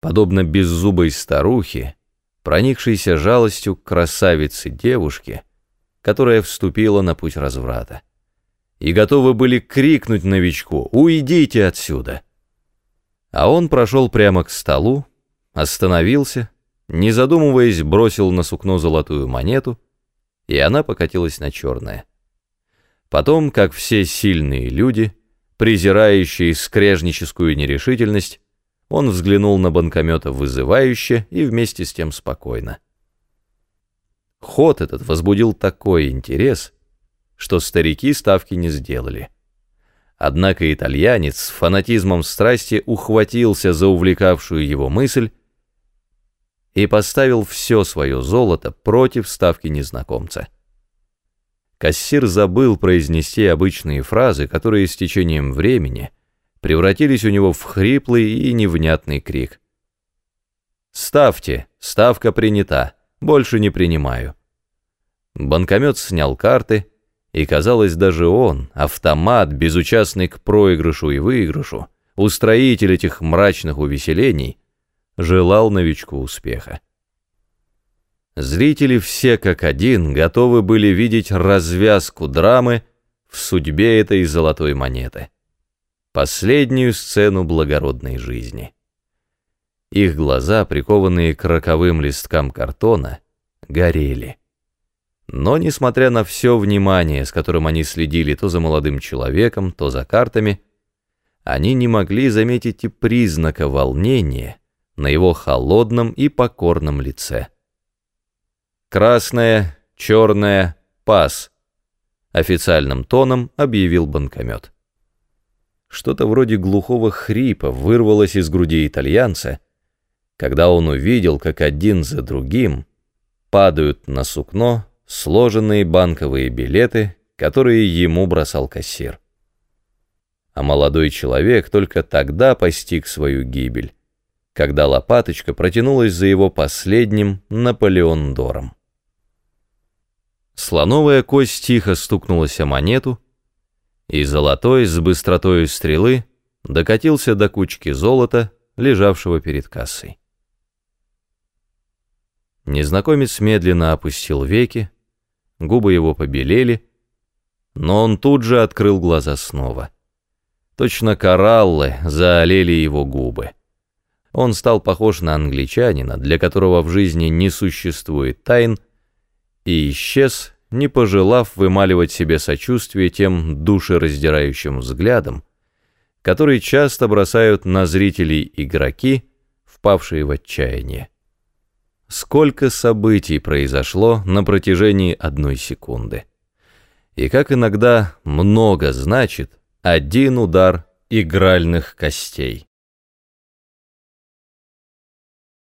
подобно беззубой старухе, проникшейся жалостью к красавице девушке, которая вступила на путь разврата. И готовы были крикнуть новичку «Уйдите отсюда!». А он прошел прямо к столу, остановился, не задумываясь, бросил на сукно золотую монету, и она покатилась на черное. Потом, как все сильные люди, презирающие скрежническую нерешительность, он взглянул на банкомета вызывающе и вместе с тем спокойно. Ход этот возбудил такой интерес, что старики ставки не сделали. Однако итальянец с фанатизмом страсти ухватился за увлекавшую его мысль и поставил все свое золото против ставки незнакомца. Кассир забыл произнести обычные фразы, которые с течением времени превратились у него в хриплый и невнятный крик. «Ставьте, ставка принята, больше не принимаю». Банкомет снял карты, и, казалось, даже он, автомат, безучастный к проигрышу и выигрышу, устроитель этих мрачных увеселений, желал новичку успеха. Зрители все как один готовы были видеть развязку драмы в судьбе этой золотой монеты. Последнюю сцену благородной жизни. Их глаза, прикованные к роковым листкам картона, горели. Но, несмотря на все внимание, с которым они следили то за молодым человеком, то за картами, они не могли заметить и признака волнения на его холодном и покорном лице. «Красное, черное, пас», — официальным тоном объявил банкомет. Что-то вроде глухого хрипа вырвалось из груди итальянца, когда он увидел, как один за другим падают на сукно сложенные банковые билеты, которые ему бросал кассир. А молодой человек только тогда постиг свою гибель, когда лопаточка протянулась за его последним Наполеондором. Слоновая кость тихо стукнулась о монету, и золотой с быстротой стрелы докатился до кучки золота, лежавшего перед кассой. Незнакомец медленно опустил веки, губы его побелели, но он тут же открыл глаза снова. Точно кораллы заолели его губы. Он стал похож на англичанина, для которого в жизни не существует тайн, и исчез, не пожелав вымаливать себе сочувствие тем душераздирающим взглядом, который часто бросают на зрителей игроки, впавшие в отчаяние. Сколько событий произошло на протяжении одной секунды. И как иногда много значит один удар игральных костей.